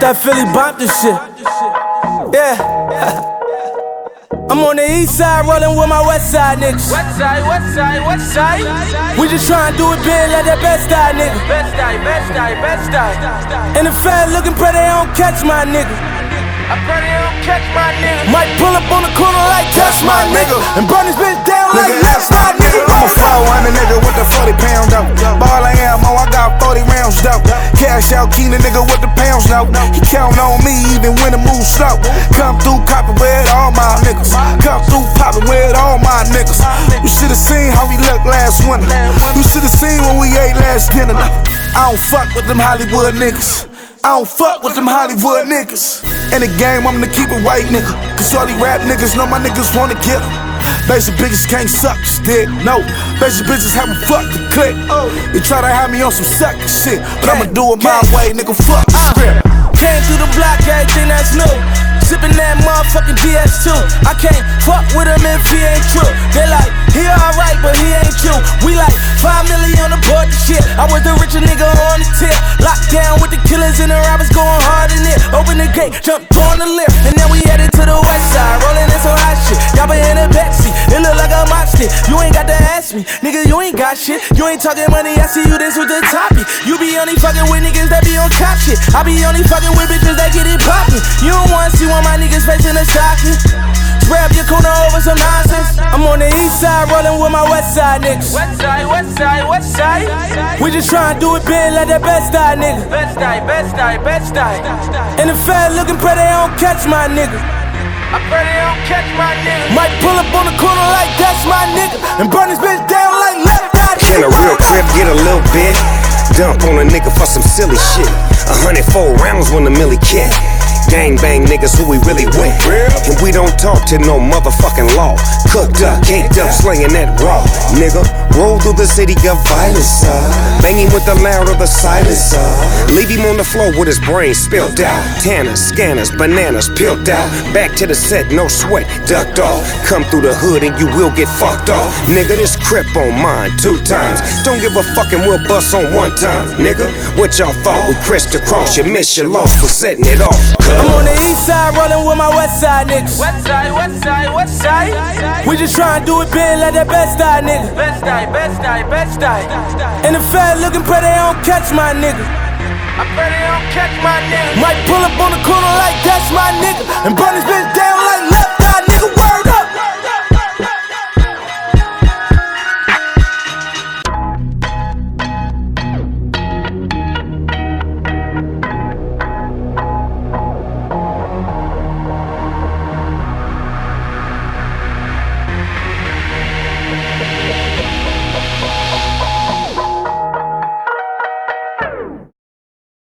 that Philly bop this shit. Yeah. I'm on the east side rolling with my west side niggas. West side, west side, west side. We just tryna do it big like that best side nigga. Best side, best side, best side. And the fans looking pretty, they don't catch my nigga. I pray they don't catch my nigga. Might pull up on the corner like that's my nigga. And burn this bitch down like that's my nigga. I'm a 400 nigga with the 40 pound Cash out, keen the nigga with the pounds now. He count on me even when the move slow. Come through copping with all my niggas. Come through popping with all my niggas. You should've seen how we looked last winter. You should've seen when we ate last dinner. I don't fuck with them Hollywood niggas. I don't fuck with them Hollywood niggas. In the game, I'm the keep it white nigga. Cause all these rap niggas know my niggas wanna get 'em. Basic bitches can't suck stick, no. Basic bitches haven't fucked the click. They try to have me on some sucker shit, but I'ma do it my way, nigga. Fuck the uh, script. Came through the block, everything that's new. Sippin' that motherfucking DS2. I can't fuck with him if he ain't true. They like, he alright, but he ain't you. We like, five million on the board, the shit. I was the richest nigga on the tip. Locked down with the killers and the robbers going hard in it. Open the gate, jumped on the lift. It look like. You ain't got to ask me, nigga, you ain't got shit. You ain't talking money, I see you this with the topic. You be only fucking with niggas that be on cop shit. I be only fucking with bitches that get it poppin'. You don't wanna see one my niggas facing a shocking. Grab your corner over some nonsense. I'm on the east side rolling with my west side niggas. West side, west side, west side. We just tryna do it big like that best side nigga. Best side, best side, best side. And the fans looking pretty, they don't catch my nigga. I pray they don't catch my nigga. Might pull up on the corner like that's my nigga. And burn this bitch down like left eye Can a real crib get a little bit? Dump on a nigga for some silly shit. A hundred four rounds when the millie kick. Gang bang niggas who we really with. And we don't talk to no motherfucking law. Cooked up, caked up, slinging that raw. Nigga, roll through the city of violence. Uh. Banging with the loud of the silence. Uh. Leave him on the floor with his brains spilled out. Tanners, scanners, bananas peeled out. Back to the set, no sweat, ducked off. Come through the hood and you will get fucked off. Nigga, this crip on mine two times. Don't give a fucking we'll bust on one time. Nigga, what y'all thought? We crissed across, your loss for setting it off. I'm on the east side rolling with my west side niggas. West side, west side, west side. We just tryna do it big like that best side nigga. Best side, best side, best side. And the fans looking pretty, they don't catch my nigga. I pray they don't catch my nigga. Might pull up on the corner like that's my nigga. And burn this bitch down